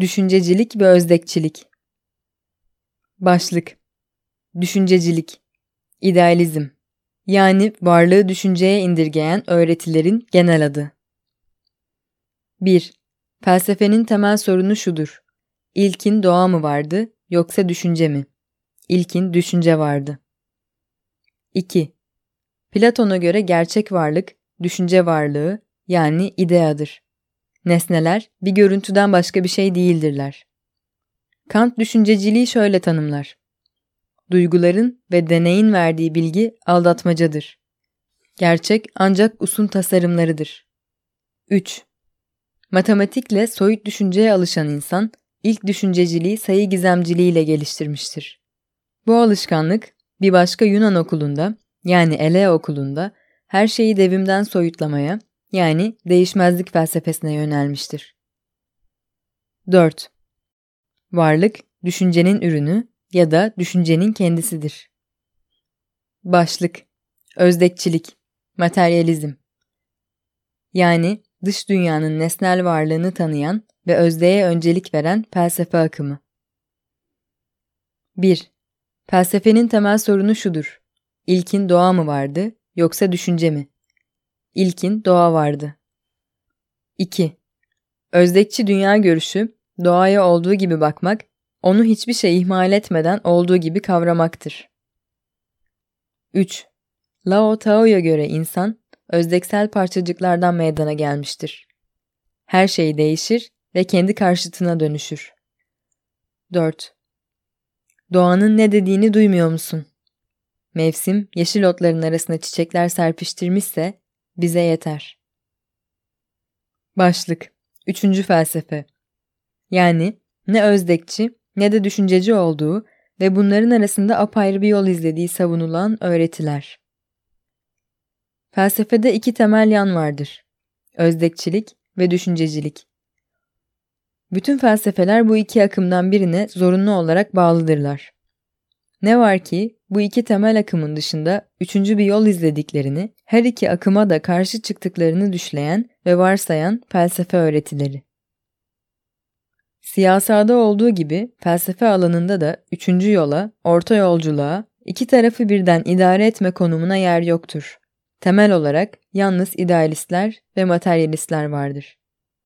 Düşüncecilik ve özdekçilik. Başlık Düşüncecilik İdealizm yani varlığı düşünceye indirgeyen öğretilerin genel adı. 1. Felsefenin temel sorunu şudur. İlkin doğa mı vardı yoksa düşünce mi? İlkin düşünce vardı. 2. Platon'a göre gerçek varlık, düşünce varlığı yani ideadır. Nesneler bir görüntüden başka bir şey değildirler. Kant düşünceciliği şöyle tanımlar. Duyguların ve deneyin verdiği bilgi aldatmacadır. Gerçek ancak usun tasarımlarıdır. 3. Matematikle soyut düşünceye alışan insan, ilk düşünceciliği sayı gizemciliğiyle geliştirmiştir. Bu alışkanlık bir başka Yunan okulunda yani Elea okulunda her şeyi devimden soyutlamaya yani değişmezlik felsefesine yönelmiştir. 4. Varlık, düşüncenin ürünü ya da düşüncenin kendisidir. Başlık Özdekçilik, materyalizm Yani dış dünyanın nesnel varlığını tanıyan ve özdeğe öncelik veren felsefe akımı. 1. Felsefenin temel sorunu şudur. İlkin doğa mı vardı yoksa düşünce mi? İlkin doğa vardı. 2. Özdekçi dünya görüşü, doğaya olduğu gibi bakmak, onu hiçbir şey ihmal etmeden olduğu gibi kavramaktır. 3. Lao Tao'ya göre insan, özdeksel parçacıklardan meydana gelmiştir. Her şey değişir ve kendi karşıtına dönüşür. 4. Doğanın ne dediğini duymuyor musun? Mevsim yeşil otların arasına çiçekler serpiştirmişse bize yeter. Başlık Üçüncü felsefe Yani ne özdekçi ne de düşünceci olduğu ve bunların arasında apayrı bir yol izlediği savunulan öğretiler. Felsefede iki temel yan vardır. Özdekçilik ve düşüncecilik. Bütün felsefeler bu iki akımdan birine zorunlu olarak bağlıdırlar. Ne var ki bu iki temel akımın dışında üçüncü bir yol izlediklerini, her iki akıma da karşı çıktıklarını düşleyen ve varsayan felsefe öğretileri. Siyasada olduğu gibi felsefe alanında da üçüncü yola, orta yolculuğa, iki tarafı birden idare etme konumuna yer yoktur. Temel olarak yalnız idealistler ve materyalistler vardır.